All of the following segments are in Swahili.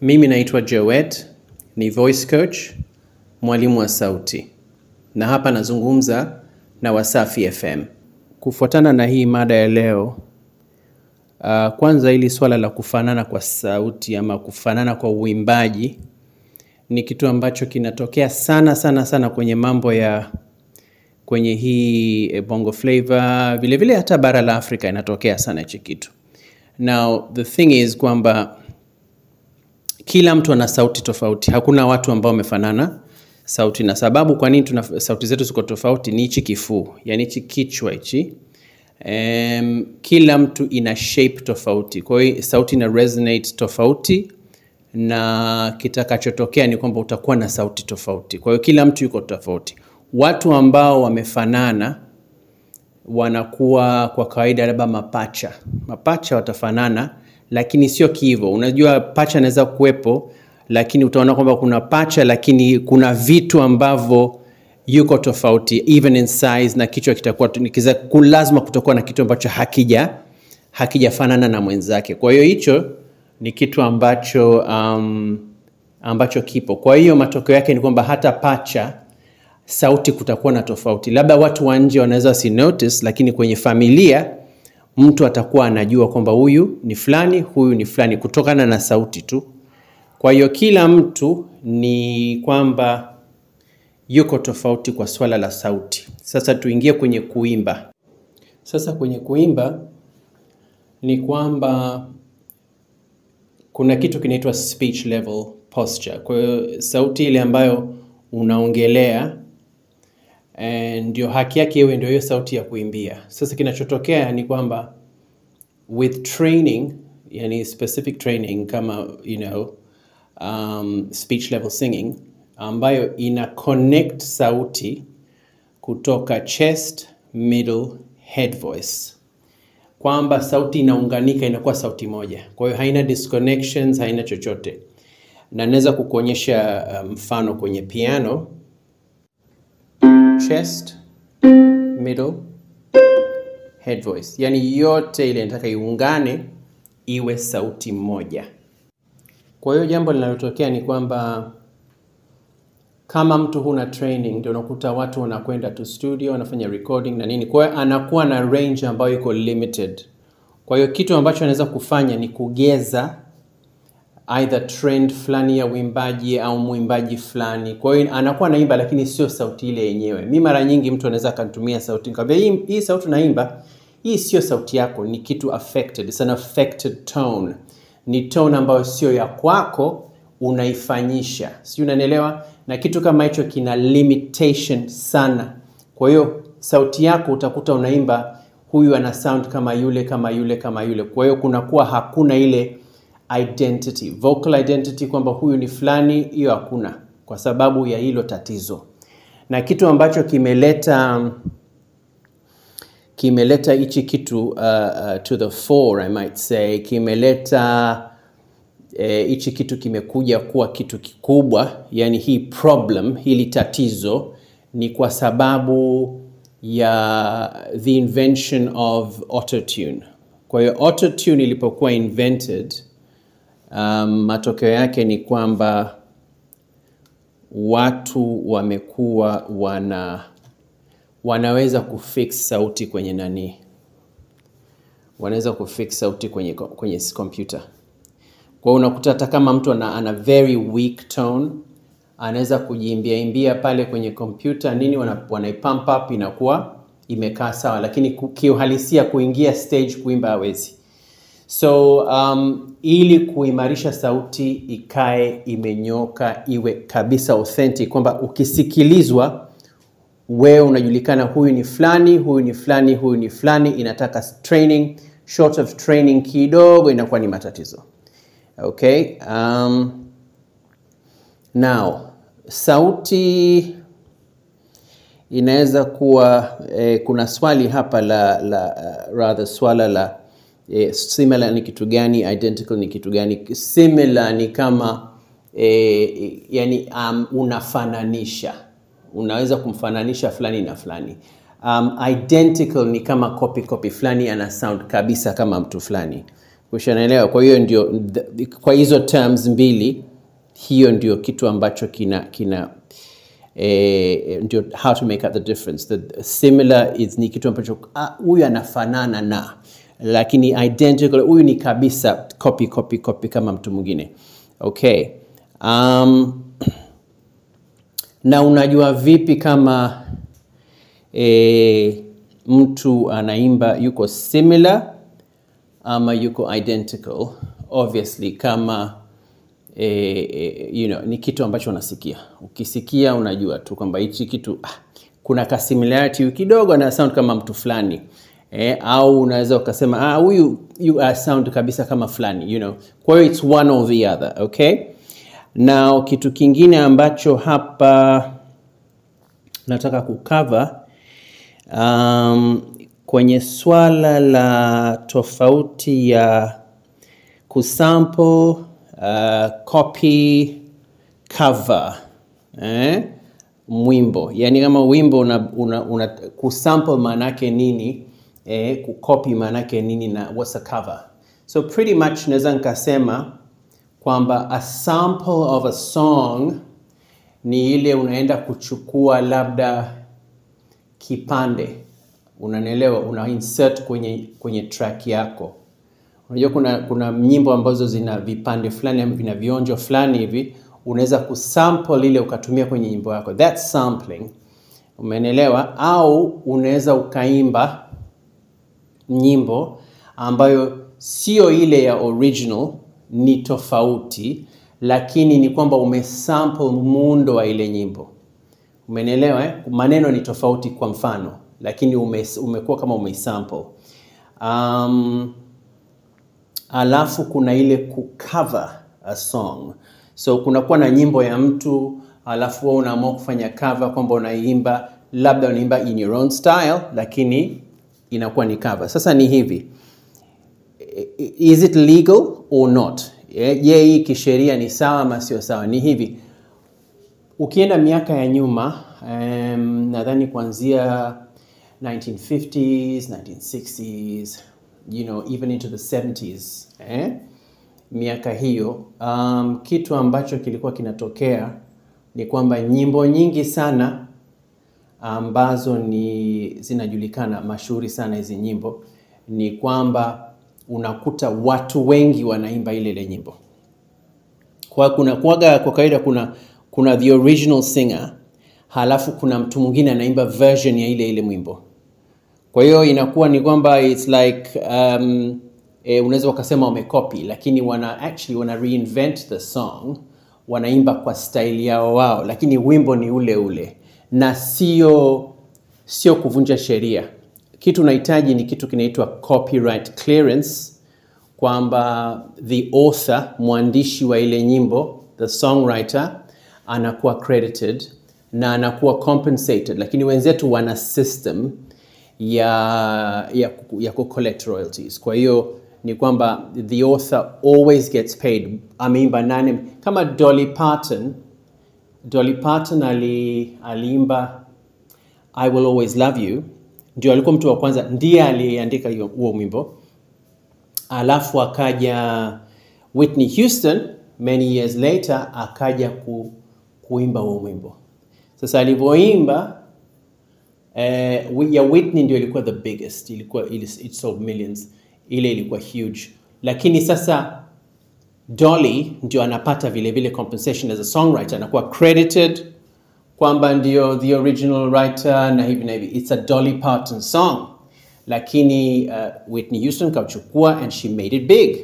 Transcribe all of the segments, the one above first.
Mimi naitwa Joet, ni voice coach, mwalimu wa sauti, na hapa nazungumza na Wasafi FM. Kufuatana na hii mada ya leo, uh, kwanza hili swala la kufanana kwa sauti ama kufanana kwa uimbaji ni kitu ambacho kinatokea sana sana sana kwenye mambo ya kwenye hii eh, bongo flavor, vile vile hata bara la Afrika inatokea sana hichi kitu. Now the thing is kwamba kila mtu ana sauti tofauti. Hakuna watu ambao wamefanana sauti, na sababu kwa nini tuna sauti zetu ziko tofauti ni hichi kifuu, yani hichi kichwa hichi. Um, kila mtu ina shape tofauti, kwa hiyo sauti ina resonate tofauti, na kitakachotokea ni kwamba utakuwa na sauti tofauti. Kwa hiyo kila mtu yuko tofauti. Watu ambao wamefanana wanakuwa kwa kawaida labda mapacha. Mapacha watafanana, lakini sio kivo. Unajua pacha anaweza kuwepo, lakini utaona kwamba kuna pacha, lakini kuna vitu ambavyo yuko tofauti even in size, na kichwa kitakuwa lazima kutakuwa na kitu ambacho hakija hakijafanana na mwenzake. Kwa hiyo hicho ni kitu ambacho um, ambacho kipo. Kwa hiyo matokeo yake ni kwamba hata pacha sauti kutakuwa na tofauti. Labda watu wa nje wanaweza si notice, lakini kwenye familia mtu atakuwa anajua kwamba huyu ni fulani, huyu ni fulani kutokana na sauti tu. Kwa hiyo kila mtu ni kwamba yuko tofauti kwa swala la sauti. Sasa tuingie kwenye kuimba. Sasa kwenye kuimba ni kwamba kuna kitu kinaitwa speech level posture. Kwa hiyo sauti ile ambayo unaongelea ndio haki yake iwe ndio hiyo sauti ya kuimbia. Sasa kinachotokea ni kwamba with training, yani specific training kama you know, um, speech level singing ambayo ina connect sauti kutoka chest, middle, head voice kwamba sauti inaunganika inakuwa sauti moja. Kwa hiyo haina disconnections, haina chochote, na naweza kukuonyesha mfano um, kwenye piano. Chest, middle, head voice, yani yote ile nataka iungane iwe sauti moja. Kwa hiyo jambo linalotokea ni kwamba kama mtu huna training, ndio unakuta watu wanakwenda tu studio wanafanya recording na nini, kwa hiyo anakuwa na range ambayo iko limited. Kwa hiyo kitu ambacho anaweza kufanya ni kugeza either trend fulani ya uimbaji au mwimbaji fulani. Kwa hiyo anakuwa naimba lakini sio sauti ile yenyewe. Mi mara nyingi mtu anaweza akanitumia sauti nikamwambia, hii, hii sauti naimba hii sio sauti yako, ni kitu affected. It's an affected tone, ni tone ambayo sio ya kwako, unaifanyisha, Sijui unanielewa? Na kitu kama hicho kina limitation sana. Kwa hiyo sauti yako utakuta unaimba huyu ana sound kama yule kama yule kama yule. Kwa hiyo kunakuwa hakuna ile identity, vocal identity kwamba huyu ni fulani, hiyo hakuna kwa sababu ya hilo tatizo. Na kitu ambacho kimeleta kimeleta hichi kitu uh, uh, to the fore I might say, kimeleta eh, hichi kitu kimekuja kuwa kitu kikubwa, yani hii problem, hili tatizo ni kwa sababu ya the invention of autotune. Kwa hiyo autotune ilipokuwa invented, um, matokeo yake ni kwamba watu wamekuwa wana wanaweza kufix sauti kwenye nani, wanaweza kufix sauti kwenye kwenye kompyuta. Kwa unakuta hata kama mtu ana, ana very weak tone anaweza kujiimbia imbia pale kwenye kompyuta nini, wana, wanaipump up inakuwa imekaa sawa, lakini kiuhalisia kuingia stage kuimba hawezi. So um, ili kuimarisha sauti ikae imenyoka, iwe kabisa authentic, kwamba ukisikilizwa wewe unajulikana, huyu ni fulani, huyu ni fulani, huyu ni fulani, inataka training. Short of training kidogo inakuwa ni matatizo. Okay, um, now sauti inaweza kuwa eh, kuna swali hapa la, la uh, rather swala la eh, similar ni kitu gani, identical ni kitu gani? Similar ni kama e, yani um, unafananisha, unaweza kumfananisha fulani na fulani. Um, identical ni kama copy copy, fulani ana sound kabisa kama mtu fulani. ushanaelewa kwa hiyo ndio kwa hizo terms mbili hiyo ndio kitu ambacho kina kina eh, ndio how to make up the difference the similar is ni kitu ambacho ah, huyu anafanana na lakini identical huyu ni kabisa copy copy copy kama mtu mwingine. Okay. Um, na unajua vipi kama e, mtu anaimba yuko similar ama yuko identical? Obviously kama e, e, you know, ni kitu ambacho unasikia. Ukisikia unajua tu kwamba hichi kitu ah, kuna ka similarity kidogo na sound kama mtu fulani eh, au unaweza ukasema ah, huyu you are sound kabisa kama fulani you know. Kwa hiyo it's one or the other okay? Na kitu kingine ambacho hapa nataka kukava um, kwenye swala la tofauti ya kusample uh, copy cover eh? mwimbo. Yani kama wimbo una, una, una kusample maanake nini eh, kukopi maanake nini na what's a cover. So pretty much naweza nikasema kwamba a sample of a song ni ile unaenda kuchukua labda kipande. Unanielewa? Una insert kwenye kwenye track yako. Unajua kuna kuna nyimbo ambazo zina vipande fulani ama vina vionjo fulani hivi unaweza kusample ile ukatumia kwenye nyimbo yako. That's sampling. Umeelewa au unaweza ukaimba nyimbo ambayo sio ile ya original ni tofauti lakini ni kwamba umesample muundo wa ile nyimbo. Umenielewa eh? maneno ni tofauti kwa mfano lakini ume, umekuwa kama umeisample. Um, alafu kuna ile kucover a song. So kunakuwa na nyimbo ya mtu alafu wewe unaamua kufanya cover kwamba unaimba labda unaimba in your own style lakini inakuwa ni cover. Sasa ni hivi. Is it legal or not? Je hii kisheria ni sawa ama sio sawa? Ni hivi. Ukienda miaka ya nyuma um, nadhani kuanzia 1950s 1960s you know even into the 70s eh? miaka hiyo um, kitu ambacho kilikuwa kinatokea ni kwamba nyimbo nyingi sana ambazo ni zinajulikana mashuhuri sana hizi nyimbo ni kwamba unakuta watu wengi wanaimba ile ile nyimbo. Kwa kuna kuaga kwa kawaida kuna kuna the original singer halafu kuna mtu mwingine anaimba version ya ile ile mwimbo. Kwa hiyo inakuwa ni kwamba it's like um, e, unaweza ukasema wamekopi lakini wana actually wana reinvent the song wanaimba kwa style yao wao lakini wimbo ni ule ule na sio sio kuvunja sheria. Kitu unahitaji ni kitu kinaitwa copyright clearance kwamba the author mwandishi wa ile nyimbo the songwriter anakuwa credited na anakuwa compensated. Lakini wenzetu wana system ya ya, ya collect royalties. Kwa hiyo ni kwamba the author always gets paid. Ameimba nane kama dolly parton dolly parton ali, aliimba i will always love you. Ndio alikuwa mtu wa kwanza ndiye aliyeandika huo mwimbo alafu akaja whitney houston many years later akaja ku, kuimba huo mwimbo sasa alivyoimba eh, ya whitney ndio ilikuwa the biggest ilikuwa it sold millions. Ile ilikuwa huge. Lakini sasa dolly ndio anapata vile vile compensation as a songwriter anakuwa credited kwamba ndio the original writer na hivi na hivi. It's a dolly parton song. Lakini uh, whitney houston kauchukua and she made it big.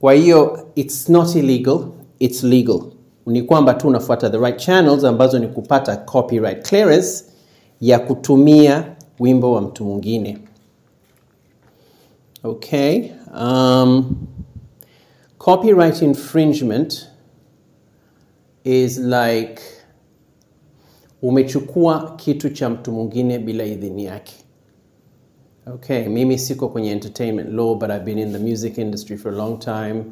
Kwa hiyo it's not illegal it's legal. Ni kwamba tu unafuata the right channels ambazo ni kupata copyright clearance ya kutumia wimbo wa mtu mwingine. Okay um, copyright infringement is like umechukua kitu cha mtu mwingine bila idhini yake. Okay mimi siko kwenye entertainment law but i've been in the music industry for a long time.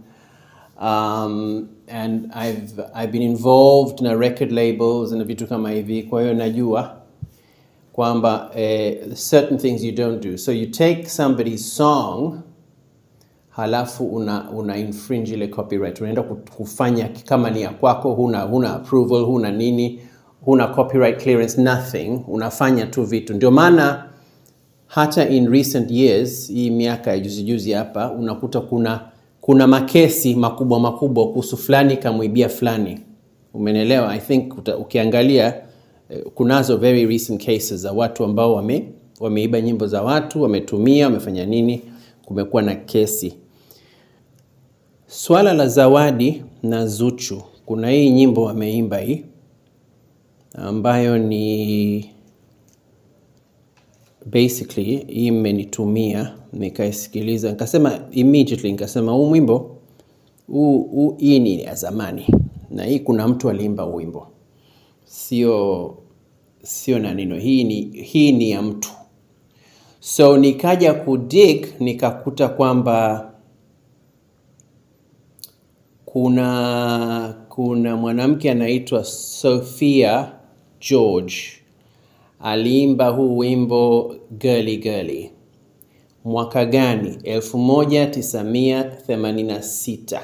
Um, and I've, I've been involved na record labels na vitu kama hivi. Kwa hiyo najua kwamba eh, certain things you don't do. So you take somebody's song halafu una, una infringe ile copyright. Unaenda kufanya kama ni ya kwako huna, huna approval huna nini huna copyright clearance nothing. Unafanya tu vitu. Ndio maana hata in recent years hii miaka ya juzi juzi hapa unakuta kuna kuna makesi makubwa makubwa kuhusu fulani kamwibia fulani. Umenelewa i think uta, ukiangalia eh, kunazo very recent cases za watu ambao wame wameiba nyimbo za watu wametumia wamefanya nini kumekuwa na kesi swala la zawadi na zuchu. Kuna hii nyimbo wameimba hii ambayo ni basically hii mmenitumia nikaisikiliza. Nikasema immediately nikasema huu mwimbo huu- hii ni ya zamani. Na hii kuna mtu aliimba wimbo. Sio sio na neno. Hii ni, hii ni ya mtu. So nikaja kudig nikakuta kwamba kuna kuna mwanamke anaitwa Sophia George aliimba huu wimbo Girly Girly mwaka gani? 1986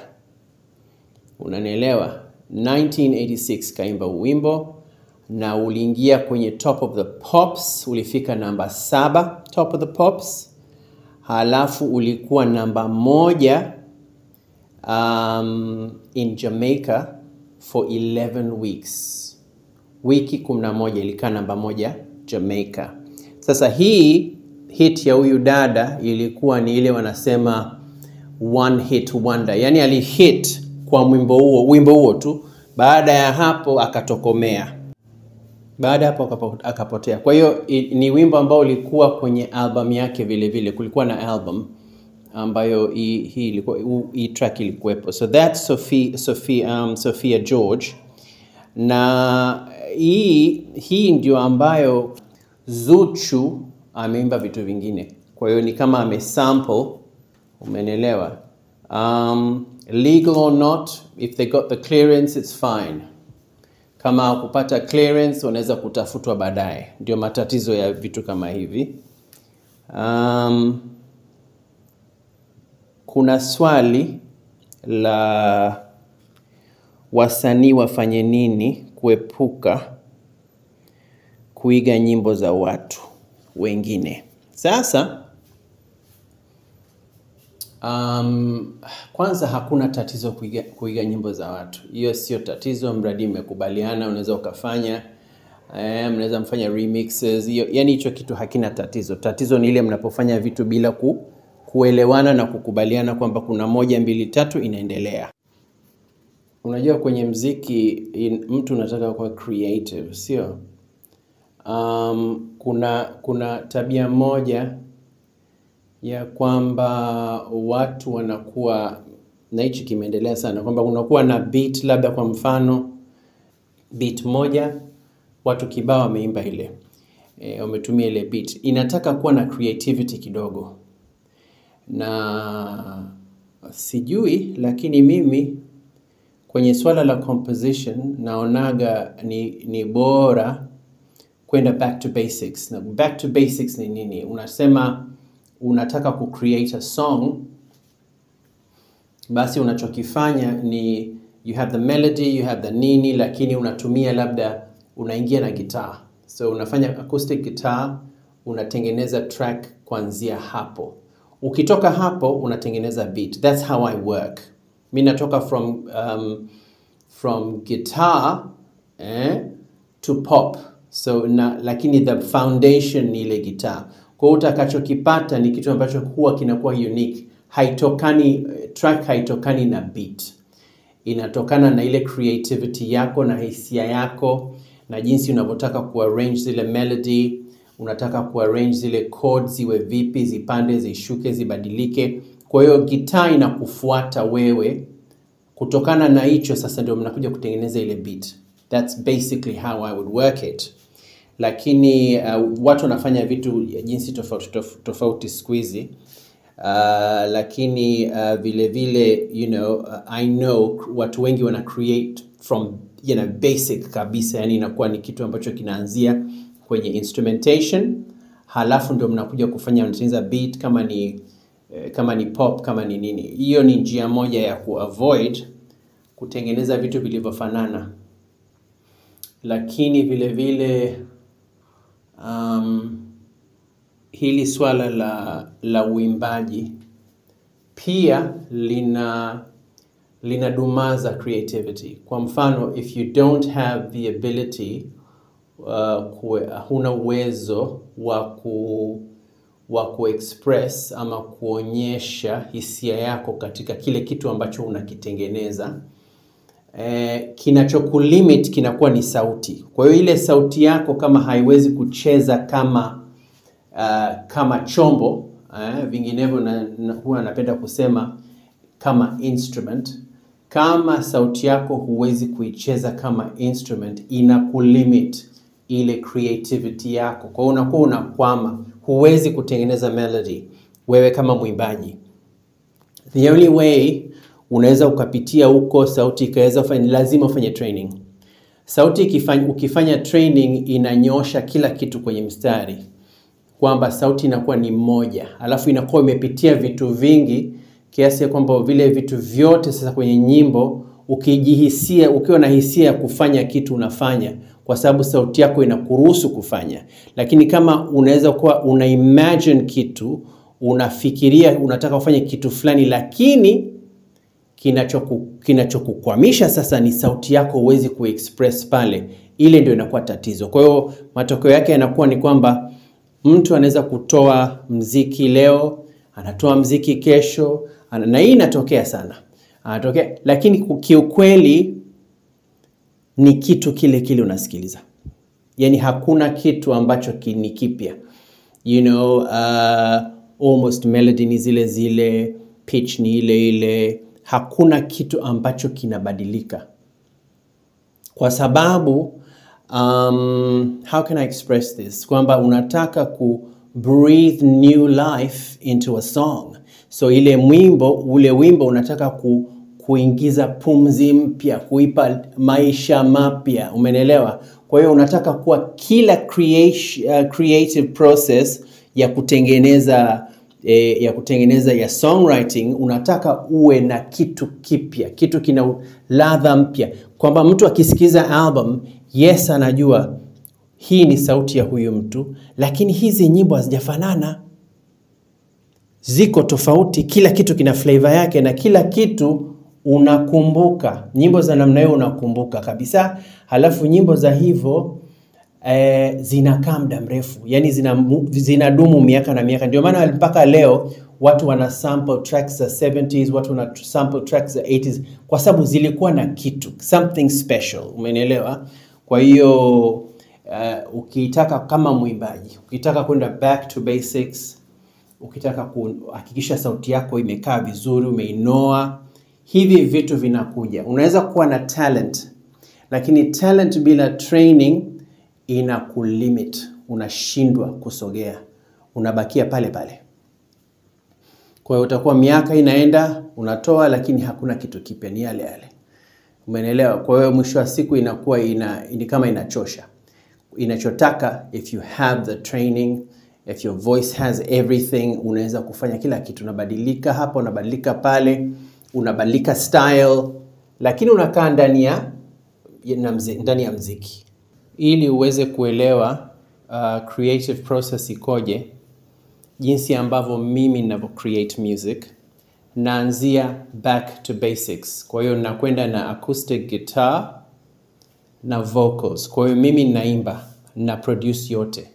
unanielewa? 1986 kaimba huu wimbo na uliingia kwenye top of the pops, ulifika namba saba top of the pops, halafu ulikuwa namba moja um, in Jamaica for 11 weeks. Wiki 11 ilikaa namba moja Jamaica. Sasa hii hit ya huyu dada ilikuwa ni ile wanasema one hit wonder, yaani alihit kwa mwimbo huo wimbo huo tu, baada ya hapo akatokomea baada ya hapo akapotea. Kwa hiyo ni wimbo ambao ulikuwa kwenye album yake vile vile, kulikuwa na album ambayo hii ilikuwa hii track ilikuwepo. So that's Sophie, Sophie, um, Sophia George na hii hii ndio ambayo Zuchu ameimba vitu vingine, kwa hiyo ni kama amesample, umenelewa. Um, legal or not, if they got the clearance it's fine kama kupata clearance wanaweza kutafutwa baadaye. Ndio matatizo ya vitu kama hivi. Um, kuna swali la wasanii wafanye nini kuepuka kuiga nyimbo za watu wengine. Sasa Um, kwanza hakuna tatizo kuiga, kuiga nyimbo za watu. Hiyo sio tatizo, mradi mmekubaliana, unaweza ukafanya eh, mnaweza mfanya remixes hiyo, yani hicho kitu hakina tatizo. Tatizo ni ile mnapofanya vitu bila ku, kuelewana na kukubaliana kwamba kuna moja mbili tatu inaendelea. Unajua kwenye mziki in, mtu unataka kuwa creative, sio? Um, kuna kuna tabia moja ya kwamba watu wanakuwa na hichi kimeendelea sana kwamba kunakuwa na beat labda kwa mfano beat moja watu kibao wameimba ile e, wametumia ile beat inataka kuwa na creativity kidogo na sijui lakini mimi kwenye swala la composition naonaga ni, ni bora kwenda back to basics. Na back to basics ni nini? Unasema unataka kucreate a song basi unachokifanya ni you have the melody you have the nini lakini unatumia labda unaingia na gitaa. So unafanya acoustic guitar unatengeneza track kuanzia hapo ukitoka hapo unatengeneza beat. That's how i work. Mi natoka from um, from guitar eh, to pop. So na, lakini the foundation ni ile guitar. kwa hiyo utakachokipata ni kitu ambacho huwa kinakuwa unique. Haitokani track haitokani na beat. Inatokana na ile creativity yako na hisia yako na jinsi unavyotaka kuarrange zile melody unataka kuarrange zile chords ziwe vipi zipande zishuke zibadilike. Kwa hiyo gitaa inakufuata wewe. Kutokana na hicho sasa ndio mnakuja kutengeneza ile beat. That's basically how i would work it. Lakini uh, watu wanafanya vitu jinsi tofauti tof- tofauti siku hizi. Uh, lakini uh, vile vile you know uh, i know watu wengi wana create from you know, basic kabisa. Yani inakuwa ni kitu ambacho kinaanzia kwenye instrumentation halafu ndio mnakuja kufanya mnatengeneza beat kama ni eh, kama ni pop kama ni nini. Hiyo ni njia moja ya kuavoid kutengeneza vitu vilivyofanana, lakini vile vile um, hili swala la, la uimbaji pia lina linadumaza creativity. Kwa mfano, if you don't have the ability uh, huna uwezo wa ku wa kuexpress ama kuonyesha hisia yako katika kile kitu ambacho unakitengeneza E, kinachokulimit kinakuwa ni sauti. Kwa hiyo ile sauti yako kama haiwezi kucheza kama uh, kama chombo eh, vinginevyo na, na, huwa napenda kusema kama instrument. Kama sauti yako huwezi kuicheza kama instrument, inakulimit ile creativity yako. Kwa hiyo unakuwa unakwama, huwezi kutengeneza melody wewe kama mwimbaji. The only way unaweza ukapitia huko sauti ikaweza kufanya, lazima ufanye training. Sauti ikifanya, ukifanya training inanyosha kila kitu kwenye mstari, kwamba sauti inakuwa ni moja, alafu inakuwa imepitia vitu vingi kiasi ya kwamba vile vitu vyote sasa kwenye nyimbo ukijihisia, ukiwa na hisia ya kufanya kitu unafanya, kwa sababu sauti yako inakuruhusu kufanya. Lakini kama unaweza kuwa una imagine kitu, unafikiria unataka kufanya kitu fulani, lakini kinachoku kinachokukwamisha sasa ni sauti yako, huwezi kuexpress pale, ile ndio inakuwa tatizo. Kwa hiyo matokeo yake yanakuwa ni kwamba mtu anaweza kutoa mziki leo, anatoa mziki kesho, na hii inatokea sana, anatokea lakini kiukweli ni kitu kile kile unasikiliza, yaani hakuna kitu ambacho ni kipya, you know, uh, almost melody ni zile zile, pitch ni ile ile, hakuna kitu ambacho kinabadilika. Kwa sababu um, how can I express this, kwamba unataka ku breathe new life into a song, so ile mwimbo ule wimbo unataka ku, kuingiza pumzi mpya, kuipa maisha mapya, umenelewa? Kwa hiyo unataka kuwa kila creation, uh, creative process ya kutengeneza eh, ya kutengeneza ya songwriting unataka uwe na kitu kipya, kitu kina ladha mpya, kwamba mtu akisikiza album, yes, anajua hii ni sauti ya huyu mtu, lakini hizi nyimbo hazijafanana, ziko tofauti, kila kitu kina flavor yake na kila kitu unakumbuka. Nyimbo za namna hiyo unakumbuka kabisa, halafu nyimbo za hivyo eh, zinakaa muda mrefu, yani zinadumu zina miaka na miaka. Ndio maana mpaka leo watu wana sample tracks za 70s, watu wana sample tracks za 80s kwa sababu zilikuwa na kitu something special, umenielewa? Kwa hiyo uh, ukitaka kama mwimbaji, ukitaka kwenda back to basics, ukitaka kuhakikisha sauti yako imekaa vizuri, umeinoa, hivi vitu vinakuja. Unaweza kuwa na talent, lakini talent bila training ina kulimit, unashindwa kusogea, unabakia pale pale. Kwa hiyo utakuwa miaka inaenda, unatoa lakini hakuna kitu kipya, ni yale yale. Umeelewa? Kwa hiyo mwisho wa siku inakuwa ina, ni kama inachosha. Inachotaka if you have the training, if your voice has everything, unaweza kufanya kila kitu, unabadilika hapa, unabadilika pale, unabadilika style, lakini unakaa ndani ya ndani ya mziki ili uweze kuelewa uh, creative process ikoje, jinsi ambavyo mimi ninavyo create music, naanzia back to basics. Kwa hiyo nakwenda na acoustic guitar na vocals. Kwa hiyo mimi ninaimba na produce yote,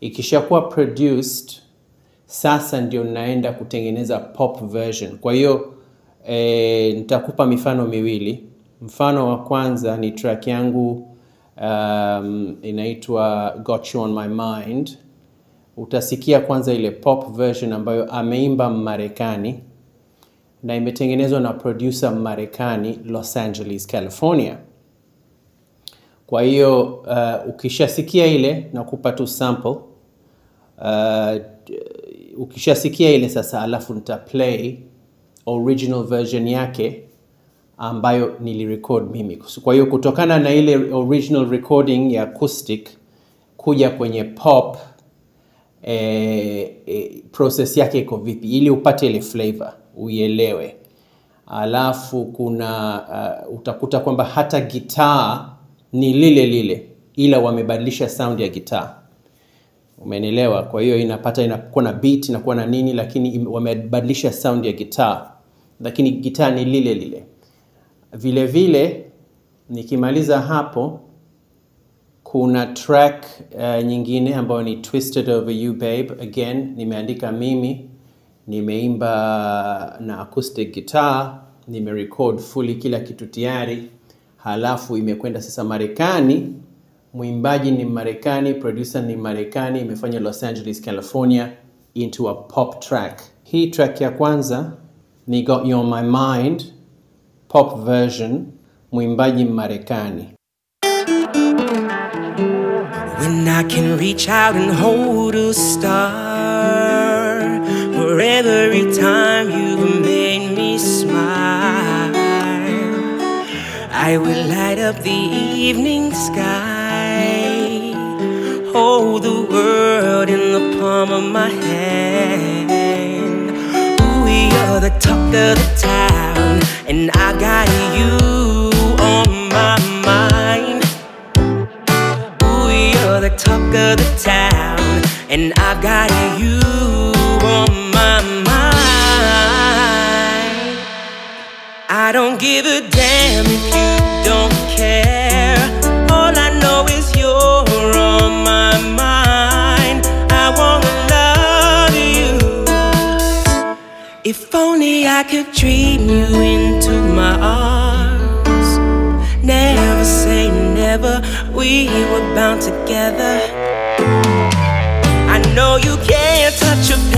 ikishakuwa produced sasa ndio naenda kutengeneza pop version. Kwa hiyo e, nitakupa mifano miwili. Mfano wa kwanza ni track yangu um, inaitwa Got You On My Mind. Utasikia kwanza ile pop version ambayo ameimba Marekani na imetengenezwa na producer Marekani, Los Angeles, California. Kwa hiyo uh, ukishasikia ile nakupa tu sample uh, ukishasikia ile sasa, alafu nita play original version yake ambayo nilirecord mimi. Kwa hiyo kutokana na ile original recording ya acoustic kuja kwenye pop eh, eh, process yake iko vipi? Ili upate ile flavor uielewe. Alafu kuna uh, utakuta kwamba hata gitaa ni lile lile ila wamebadilisha sound ya gitaa. Umenelewa kwa hiyo inapata inakuwa na beat inakuwa na nini lakini wamebadilisha sound ya gitaa lakini gitaa ni lile lile. Vile vile nikimaliza hapo kuna track uh, nyingine ambayo ni twisted over you babe. Again nimeandika mimi nimeimba na acoustic guitar nimerecord fully kila kitu tayari. Halafu imekwenda sasa marekani. Mwimbaji ni marekani producer ni marekani imefanya los angeles california into a pop track. Hii track ya kwanza ni got you on my mind pop version mwimbaji marekani. When I can reach out and hold a star For every time you've made me smile I will light up the evening sky. Hold the world in the palm of my hand the talk of the town And I got you on my mind Ooh, you're the talk of the town, and I've got you on my mind. I don't give a I could dream you into my arms. Never say never, we were bound together. I know you can't touch a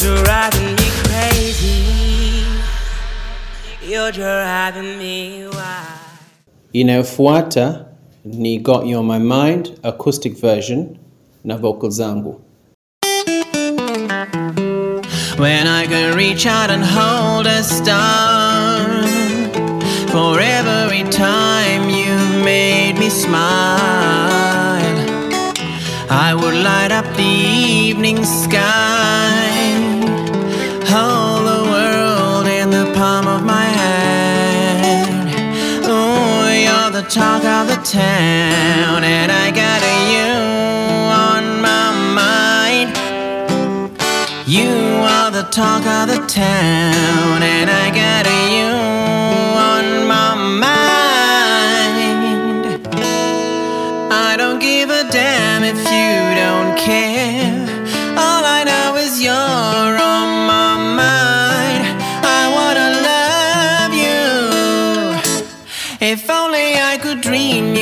driving me crazy. You're driving me wild. inayofuata ni got you on my mind acoustic version na vocal zangu When I can reach out and hold a star For every time you've made me smile I would light up the evening sky talk of the town And I got you on my mind you are the talk of the town, and I got you on my mind. I don't give a damn if you don't care.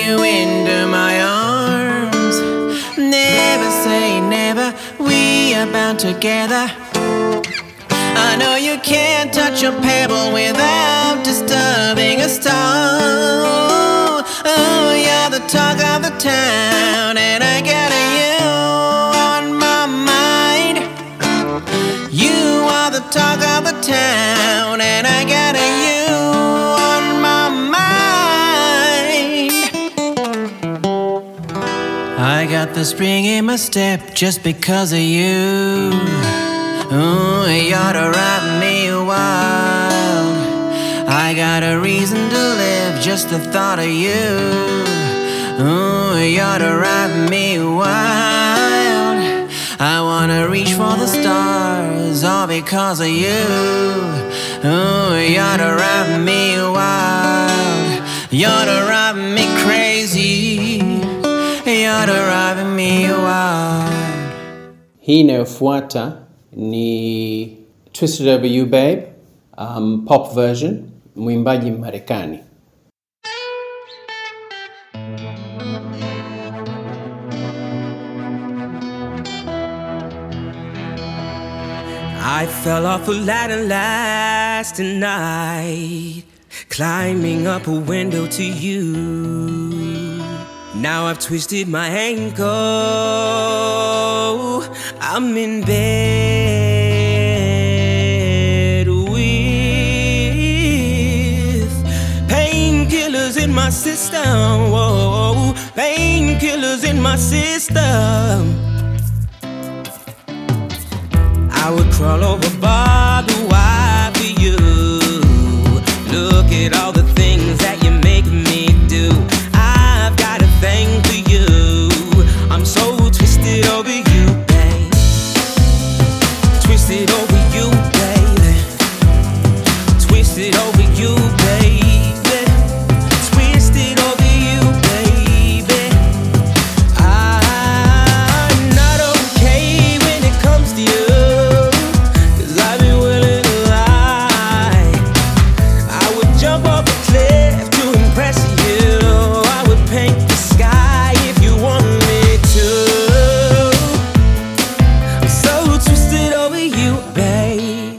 You into my arms. Never say never, we are bound together. I know you can't touch a pebble without disturbing a star. Oh, you're the talk of the town, and I got you on my mind. You are the talk of the town, and I got you the spring in my step just because of you. Ooh, you're driving me wild. I got a reason to live, just the thought of you. Ooh, you're driving me wild. I wanna reach for the stars, all because of you. Ooh, you're driving me wild. You're driving me crazy. You're driving me wild. Hii inayofuata ni Twisted Over You Babe, um, pop version, mwimbaji Marekani. I fell off a ladder last night, climbing up a window to you. Now I've twisted my ankle. I'm in bed with painkillers in my system. Whoa, painkillers in my system. I would crawl over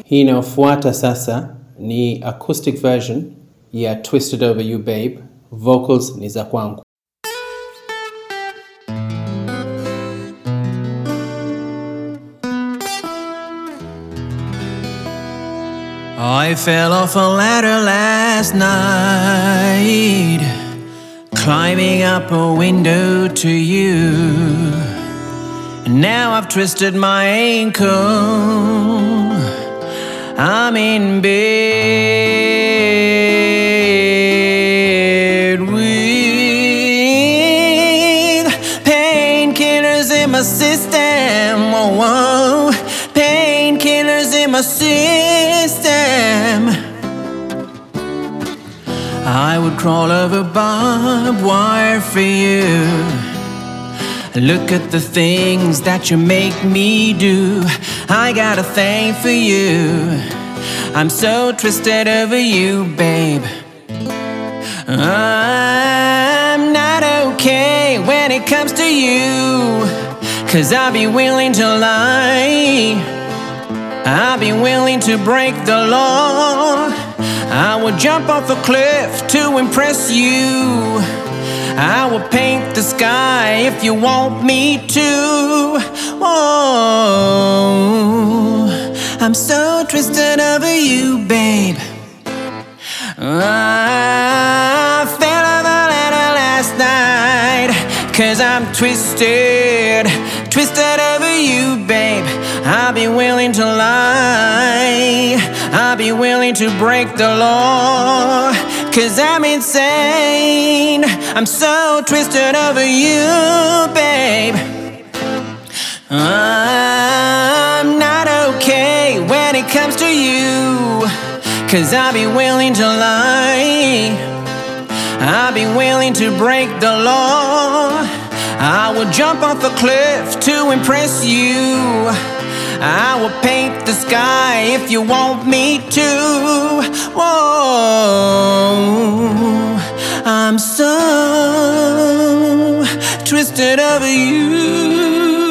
Hii inayofuata sasa ni acoustic version ya Twisted Over You Babe. Vocals ni za kwangu. I fell off a ladder last night, climbing up a window to you. And now I've twisted my ankle. I'm in bed with painkillers in my system. Painkillers in my system. I would crawl over barbed wire for you. Look at the things that you make me do. I got a thing for you. I'm so twisted over you, babe. I'm not okay when it comes to you. Cause I'll be willing to lie. I'll be willing to break the law. I will jump off a cliff to impress you. I will paint the sky if you want me to. Whoa, I'm so twisted over you, babe. I fell a ladder last night. Cause I'm twisted, twisted over you, babe. I'll be willing to lie. I'll be willing to break the law. Cause I'm insane. I'm so twisted over you, babe. I'm not okay when it comes to you. Cause I'll be willing to lie. I'll be willing to break the law. I will jump off a cliff to impress you. I will paint the sky if you want me to. Whoa, I'm so twisted over you.